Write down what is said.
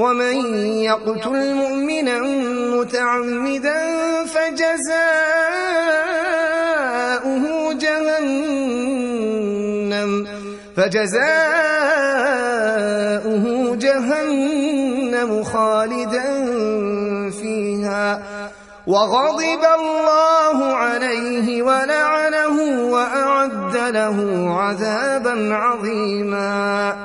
ومن يقتل مؤمنا متعمدا فجزاؤه جهنم فجزاؤه جهنم خالدا فيها. وغضب الله عليه ولعنه وأعد له عذابا عظيما.